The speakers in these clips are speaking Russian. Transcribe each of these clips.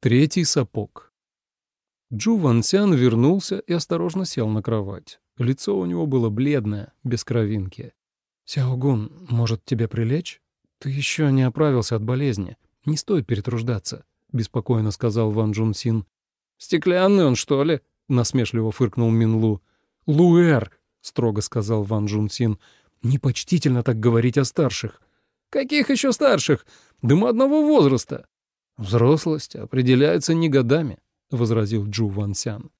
Третий сапог. Джу Ван Сян вернулся и осторожно сел на кровать. Лицо у него было бледное, без кровинки. «Сяогун, может, тебе прилечь? Ты еще не оправился от болезни. Не стоит перетруждаться», — беспокойно сказал Ван Джун Син. «Стеклянный он, что ли?» — насмешливо фыркнул Минлу. «Луэр!» — строго сказал Ван Джун Син. «Непочтительно так говорить о старших». «Каких еще старших? Да мы одного возраста». «Взрослость определяется не годами», — возразил Джу Ван Сян.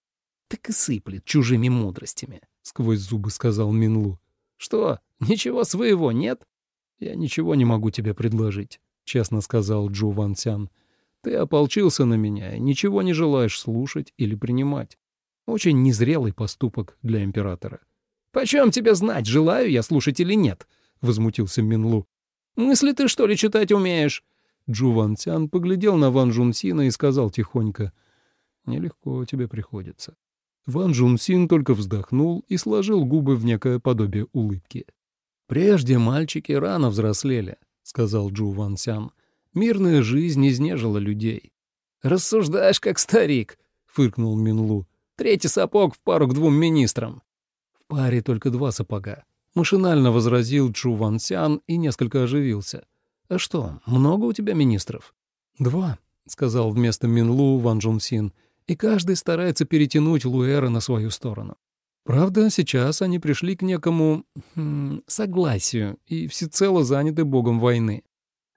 «Так и сыплет чужими мудростями», — сквозь зубы сказал Минлу. «Что, ничего своего нет?» «Я ничего не могу тебе предложить», — честно сказал Джу Ван Сян. «Ты ополчился на меня и ничего не желаешь слушать или принимать. Очень незрелый поступок для императора». «Почем тебе знать, желаю я слушать или нет?» — возмутился Минлу. «Мысли ты, что ли, читать умеешь?» Джу Ван Цян поглядел на Ван Жун Сина и сказал тихонько, «Нелегко тебе приходится». Ван Жун Син только вздохнул и сложил губы в некое подобие улыбки. «Прежде мальчики рано взрослели», — сказал Джу Ван Сян. «Мирная жизнь изнежила людей». «Рассуждаешь, как старик», — фыркнул Минлу. «Третий сапог в пару к двум министрам». «В паре только два сапога», — машинально возразил Джу Ван Сян и несколько оживился. «А что, много у тебя министров?» «Два», — сказал вместо Минлу Ван Джун Син, «и каждый старается перетянуть Луэра на свою сторону. Правда, сейчас они пришли к некому хм, согласию и всецело заняты богом войны».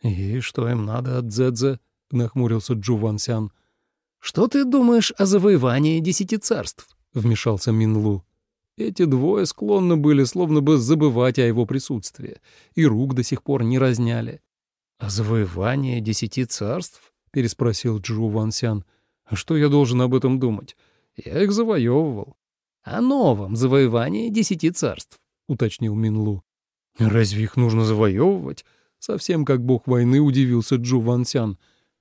«И что им надо от Дзэдзе?» — нахмурился Джу Ван Сян. «Что ты думаешь о завоевании десяти царств?» — вмешался Минлу. Эти двое склонны были словно бы забывать о его присутствии, и рук до сих пор не разняли. «А завоевание десяти царств?» — переспросил Джу Ван Сян. «А что я должен об этом думать? Я их завоевывал». «О новом завоевании десяти царств», — уточнил Минлу. «Разве их нужно завоевывать?» Совсем как бог войны удивился Джу Ван Сян.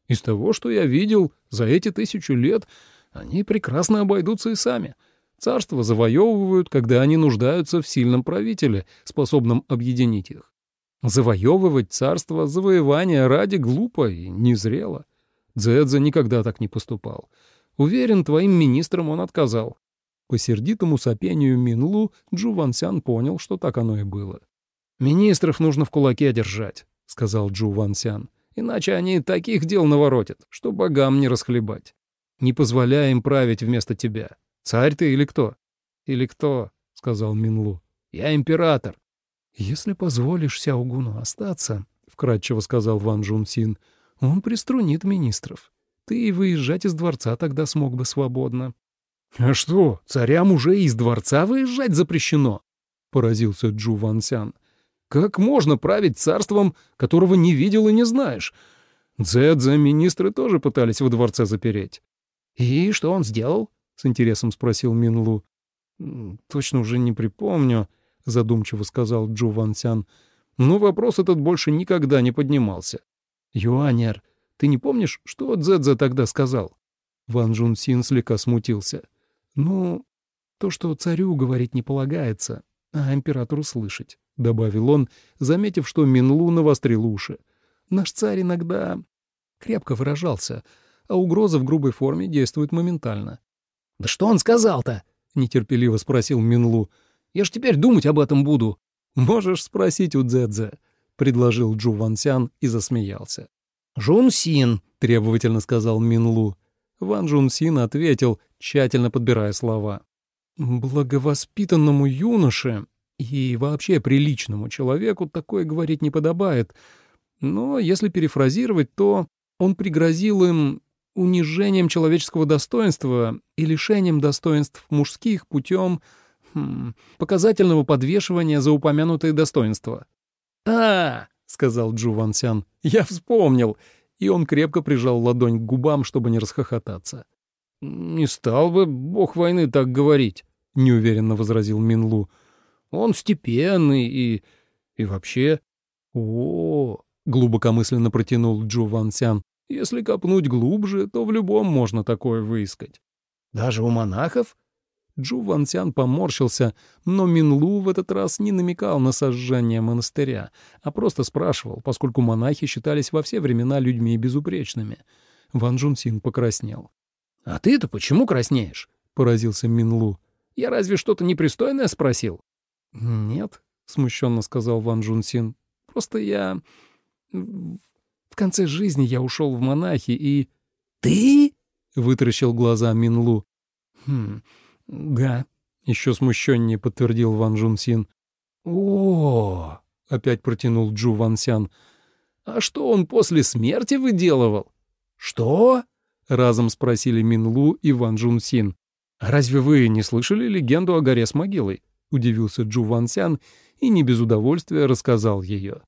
«Из того, что я видел за эти тысячу лет, они прекрасно обойдутся и сами. Царства завоевывают, когда они нуждаются в сильном правителе, способном объединить их. Завоевывать царство завоевания ради глупо и незрело. Дзэдзе никогда так не поступал. Уверен, твоим министрам он отказал. По сердитому сопению Минлу Джу Вансян понял, что так оно и было. «Министров нужно в кулаке держать», — сказал Джу Вансян. «Иначе они таких дел наворотят, что богам не расхлебать. Не позволяй им править вместо тебя. Царь ты или кто?» «Или кто?» — сказал Минлу. «Я император. «Если позволишь Сяогуну остаться», — вкратчиво сказал Ван Джун Син, — «он приструнит министров. Ты и выезжать из дворца тогда смог бы свободно». «А что, царям уже из дворца выезжать запрещено?» — поразился Джу Ван Сян. «Как можно править царством, которого не видел и не знаешь? Дзэдзе министры тоже пытались во дворце запереть». «И что он сделал?» — с интересом спросил Минлу. «Точно уже не припомню», — задумчиво сказал Джу Ван Сян. «Но вопрос этот больше никогда не поднимался. Юанер, ты не помнишь, что Цзэцзэ тогда сказал?» Ван Джун Син слегка смутился. «Ну, то, что царю говорить не полагается, а императору слышать», — добавил он, заметив, что Минлу навострил уши. «Наш царь иногда крепко выражался, а угроза в грубой форме действует моментально». «Да что он сказал-то?» — нетерпеливо спросил Минлу. Я ж теперь думать об этом буду». «Можешь спросить у Дзэдзе», — предложил Джу Вансян и засмеялся. «Жун Син», — требовательно сказал Минлу. Ван Жун Син ответил, тщательно подбирая слова. «Благовоспитанному юноше и вообще приличному человеку такое говорить не подобает. Но если перефразировать, то он пригрозил им унижением человеческого достоинства и лишением достоинств мужских путем Хм, показательного подвешивания за упомянутые достоинства. «А, — сказал Джу Ван Сян, — я вспомнил!» И он крепко прижал ладонь к губам, чтобы не расхохотаться. «Не стал бы бог войны так говорить», — неуверенно возразил Минлу. «Он степенный и... и вообще...» «О, -о — глубокомысленно протянул Джу Ван Сян, — если копнуть глубже, то в любом можно такое выискать». «Даже у монахов?» Джу Вансян поморщился, но Минлу в этот раз не намекал на сожжение монастыря, а просто спрашивал, поскольку монахи считались во все времена людьми безупречными. Ван Джунсин покраснел. «А ты-то почему краснеешь?» — поразился Минлу. «Я разве что-то непристойное спросил?» «Нет», — смущенно сказал Ван Джунсин. «Просто я... В конце жизни я ушел в монахи и...» «Ты?» — вытаращил глаза Минлу. «Хм, да», — еще смущеннее подтвердил Ван Джунсин. «О, -о, — опять протянул Джу Ван Сян. «А что он после смерти выделывал?» «Что?» — разом спросили Минлу и Ван Джунсин. «Разве вы не слышали легенду о горе с могилой?» — удивился Джу Ван Сян и не без удовольствия рассказал ее.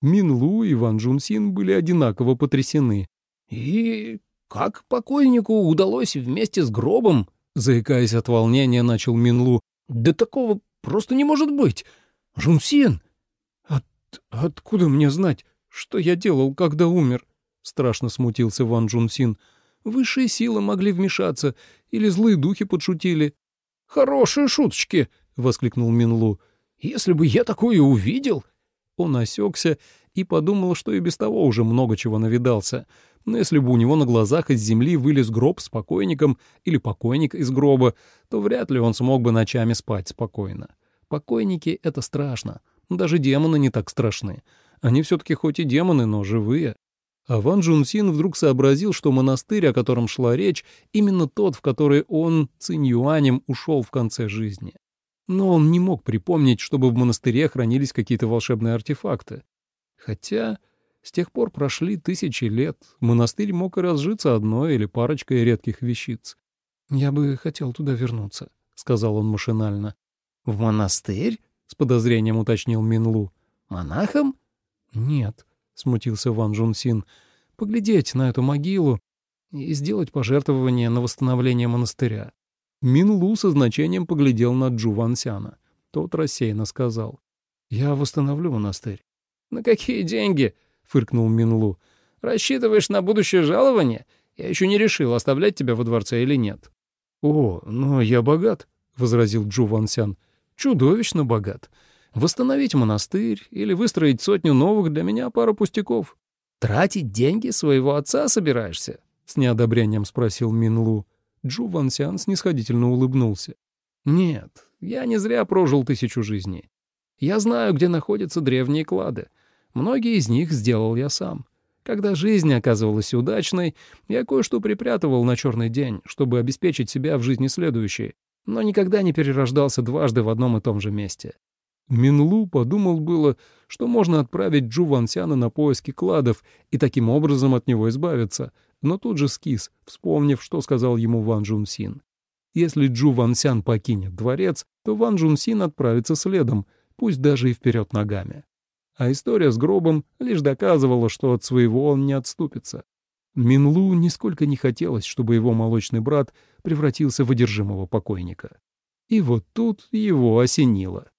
Минлу и Ван Джунсин были одинаково потрясены. «И как покойнику удалось вместе с гробом?» — заикаясь от волнения, начал Минлу. «Да такого просто не может быть! Джунсин!» От... «Откуда мне знать, что я делал, когда умер?» — страшно смутился Ван Джунсин. «Высшие силы могли вмешаться, или злые духи подшутили». «Хорошие шуточки!» — воскликнул Минлу. «Если бы я такое увидел...» Он осекся и подумал, что и без того уже много чего навидался. Но если бы у него на глазах из земли вылез гроб с покойником или покойник из гроба, то вряд ли он смог бы ночами спать спокойно. Покойники — это страшно. Даже демоны не так страшны. Они все-таки хоть и демоны, но живые. А Ван Джунсин вдруг сообразил, что монастырь, о котором шла речь, именно тот, в который он Цинь Юанем ушел в конце жизни. Но он не мог припомнить, чтобы в монастыре хранились какие-то волшебные артефакты. Хотя с тех пор прошли тысячи лет, монастырь мог и разжиться одной или парочкой редких вещиц. «Я бы хотел туда вернуться», — сказал он машинально. «В монастырь?» — с подозрением уточнил Минлу. «Монахом?» «Нет», — смутился Ван Джунсин. «Поглядеть на эту могилу и сделать пожертвование на восстановление монастыря». Минлу со значением поглядел на Джу Вансяна. Тот рассеянно сказал. «Я восстановлю монастырь». «На какие деньги?» — фыркнул Минлу. «Рассчитываешь на будущее жалование? Я еще не решил, оставлять тебя во дворце или нет». «О, но я богат», — возразил Джу Вансян чудовищно богат. Восстановить монастырь или выстроить сотню новых для меня пара пустяков. «Тратить деньги своего отца собираешься?» — с неодобрением спросил Минлу. Джу Ван Сян снисходительно улыбнулся. «Нет, я не зря прожил тысячу жизней. Я знаю, где находятся древние клады. Многие из них сделал я сам. Когда жизнь оказывалась удачной, я кое-что припрятывал на черный день, чтобы обеспечить себя в жизни следующей, но никогда не перерождался дважды в одном и том же месте. Минлу подумал было, что можно отправить Джу Вансяна на поиски кладов и таким образом от него избавиться, но тут же скис, вспомнив, что сказал ему Ван Джун Син. Если Джу Вансян покинет дворец, то Ван Джун Син отправится следом, пусть даже и вперед ногами. А история с гробом лишь доказывала, что от своего он не отступится. Минлу нисколько не хотелось, чтобы его молочный брат превратился в одержимого покойника. И вот тут его осенило.